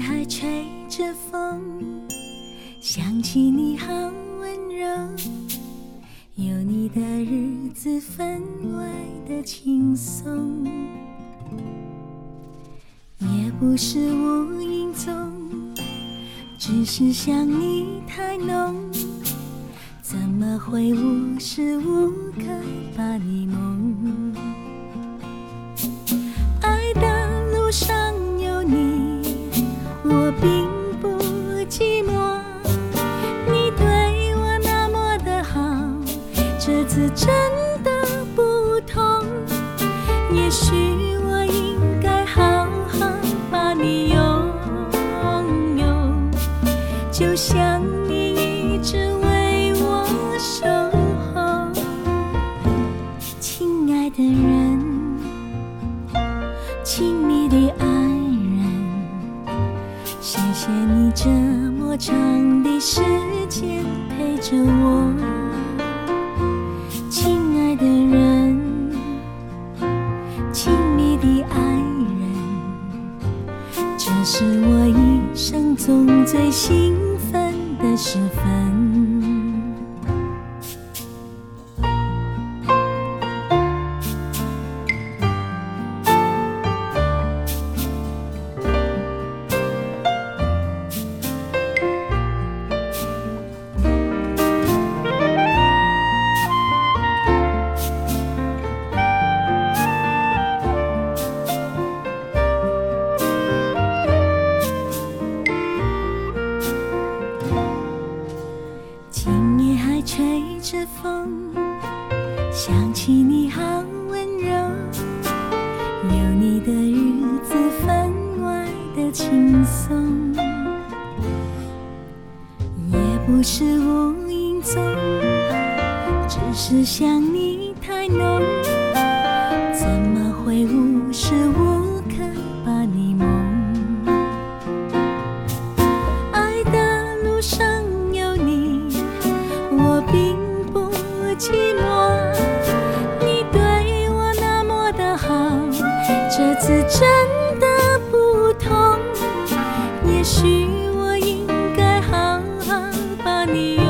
今夜还吹着风，想起你好温柔，有你的日子分外的轻松，也不是无影踪，只是想你太浓，怎么会无时无刻把你梦？真的不同。也许我应该好好把你拥有，就像你一直为我守候，亲爱的人。亲密的爱人，谢谢你这么长的时间陪着我，这是我一生中最兴奋的时分。着风，想起你好温柔，有你的日子分外的轻松，也不是无影踪，只是想你太浓，怎么会无时无刻把你梦？爱的路上有你，我并寂寞。你对我那么的好，这次真的不同。也许我应该好好把你拥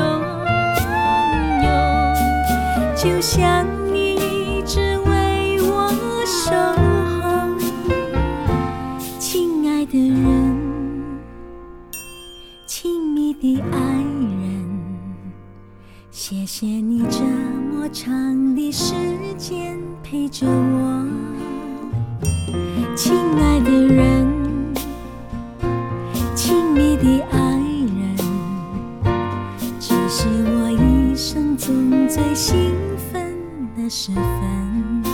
有，就像谢谢你这么长的时间陪着我，亲爱的人，亲密的爱人，这是我一生中最兴奋的时分。